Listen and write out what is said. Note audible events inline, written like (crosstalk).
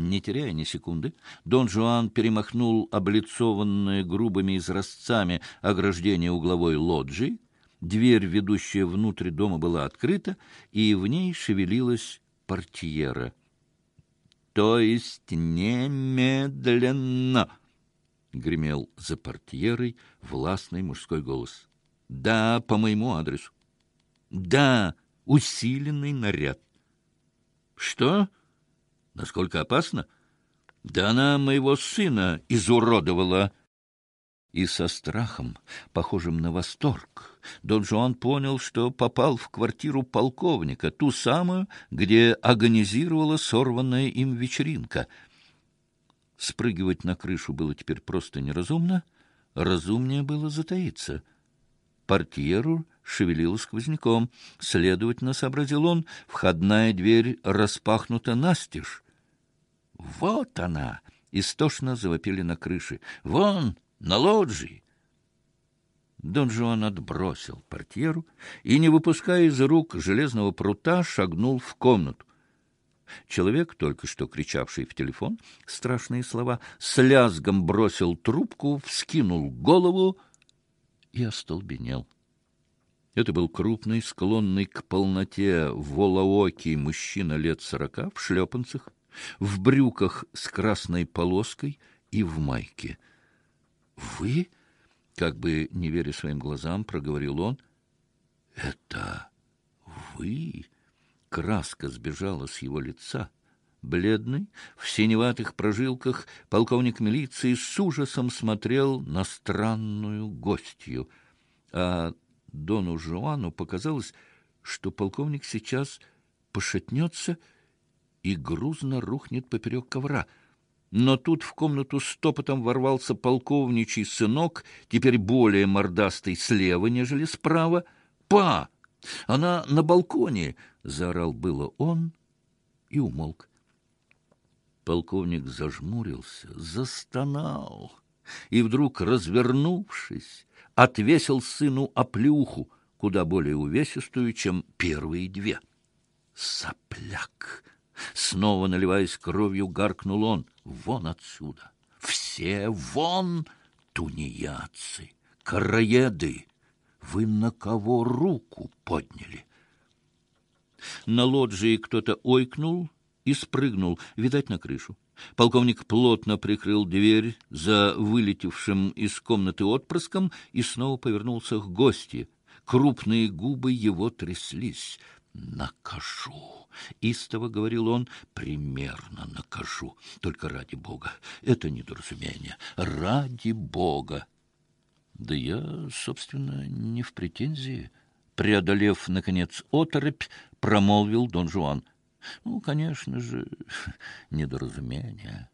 Не теряя ни секунды, Дон Жуан перемахнул облицованное грубыми изразцами ограждение угловой лоджии. Дверь, ведущая внутрь дома, была открыта, и в ней шевелилась портьера. — То есть немедленно! — гремел за портьерой властный мужской голос. — Да, по моему адресу. — Да, усиленный наряд. — Что? — Насколько опасно? Да она моего сына изуродовала. И со страхом, похожим на восторг, Дон Жуан понял, что попал в квартиру полковника, ту самую, где агонизировала сорванная им вечеринка. Спрыгивать на крышу было теперь просто неразумно, разумнее было затаиться. Портьеру шевелила сквозняком. Следовательно, сообразил он, входная дверь распахнута настежь. «Вот она!» — истошно завопили на крыше. «Вон, на лоджии!» Дон Жуан отбросил портьеру и, не выпуская из рук железного прута, шагнул в комнату. Человек, только что кричавший в телефон страшные слова, с лязгом бросил трубку, вскинул голову и остолбенел. Это был крупный, склонный к полноте волоокий мужчина лет сорока в шлепанцах, в брюках с красной полоской и в майке. «Вы?» — как бы не веря своим глазам, проговорил он. «Это вы?» Краска сбежала с его лица. Бледный, в синеватых прожилках, полковник милиции с ужасом смотрел на странную гостью. А Дону Жуану показалось, что полковник сейчас пошатнется и грузно рухнет поперек ковра. Но тут в комнату стопотом ворвался полковничий сынок, теперь более мордастый слева, нежели справа. «Па! Она на балконе!» — заорал было он и умолк. Полковник зажмурился, застонал и вдруг, развернувшись, отвесил сыну оплюху, куда более увесистую, чем первые две. «Сопляк!» Снова наливаясь кровью, гаркнул он. «Вон отсюда! Все вон, тунеядцы, караеды! Вы на кого руку подняли?» На лоджии кто-то ойкнул и спрыгнул, видать, на крышу. Полковник плотно прикрыл дверь за вылетевшим из комнаты отпрыском и снова повернулся к гости. Крупные губы его тряслись. «Накажу!» — истово говорил он. «Примерно накажу. Только ради Бога. Это недоразумение. Ради Бога!» «Да я, собственно, не в претензии». Преодолев, наконец, оторопь, промолвил Дон Жуан — ну, конечно же, (laughs) недоразумение.